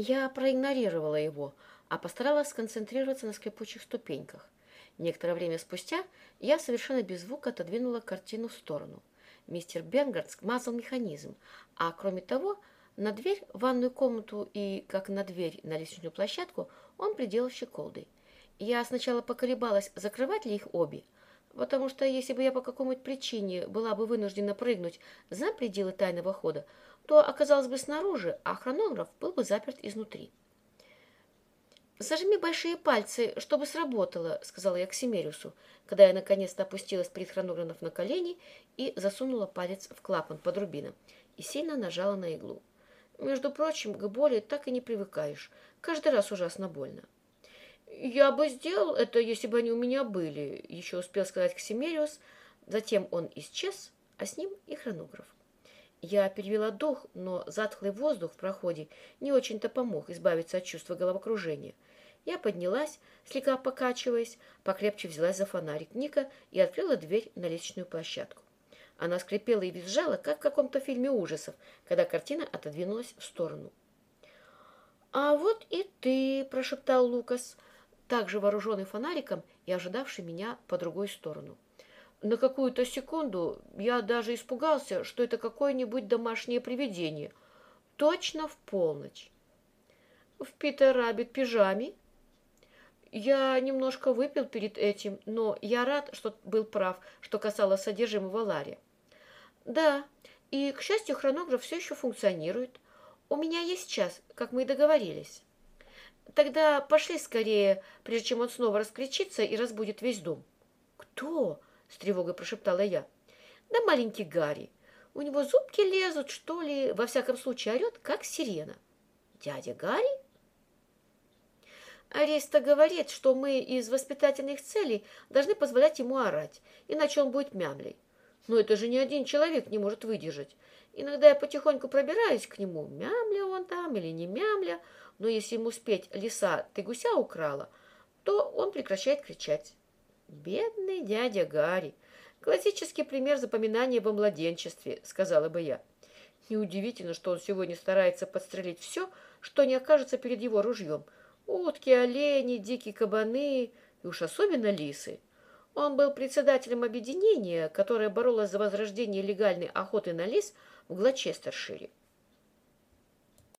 Я проигнорировала его, а постаралась сконцентрироваться на скрипучих ступеньках. Некоторое время спустя я совершенно без звука отодвинула картину в сторону. Мистер Бенгард смазал механизм, а кроме того, на дверь в ванную комнату и, как на дверь на лестничную площадку, он приделал щеколдой. Я сначала поколебалась, закрывать ли их обе, потому что если бы я по какой-нибудь причине была бы вынуждена прыгнуть за пределы тайного хода, то оказалась бы снаружи, а хронограф был бы заперт изнутри. «Зажми большие пальцы, чтобы сработало», — сказала я Ксимериусу, когда я наконец-то опустилась перед хронографом на колени и засунула палец в клапан под рубином и сильно нажала на иглу. Между прочим, к боли так и не привыкаешь. Каждый раз ужасно больно. «Я бы сделал это, если бы они у меня были», — еще успел сказать Ксимериус. Затем он исчез, а с ним и хронограф. Я перевела дух, но затхлый воздух в проходе не очень-то помог избавиться от чувства головокружения — я поднялась, слегка покачиваясь, покрепче взялась за фонарик Ника и открыла дверь на лестничную площадку. Она скрипела и визжала, как в каком-то фильме ужасов, когда картина отодвинулась в сторону. «А вот и ты!» – прошептал Лукас, также вооруженный фонариком и ожидавший меня по другой сторону. На какую-то секунду я даже испугался, что это какое-нибудь домашнее привидение. Точно в полночь. «В Питер Раббит пижаме?» Я немножко выпил перед этим, но я рад, что был прав, что касалось содержимого Ларри. Да, и, к счастью, хронограф все еще функционирует. У меня есть час, как мы и договорились. Тогда пошли скорее, прежде чем он снова раскричится и разбудит весь дом. Кто? С тревогой прошептала я. Да маленький Гарри. У него зубки лезут, что ли, во всяком случае орет, как сирена. Дядя Гарри? Ареста говорит, что мы из воспитательных целей должны позволять ему орать, иначе он будет мямлей. Но это же ни один человек не может выдержать. Иногда я потихоньку пробираюсь к нему, мямля он там или не мямля, но если ему спеть «Лиса, ты гуся украла», то он прекращает кричать. «Бедный дядя Гарри! Классический пример запоминания во младенчестве», — сказала бы я. Неудивительно, что он сегодня старается подстрелить все, что не окажется перед его ружьем — Утки, олени, дикие кабаны и уж особенно лисы. Он был председателем объединения, которое боролось за возрождение легальной охоты на лис в Глочестершире.